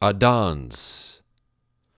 a dance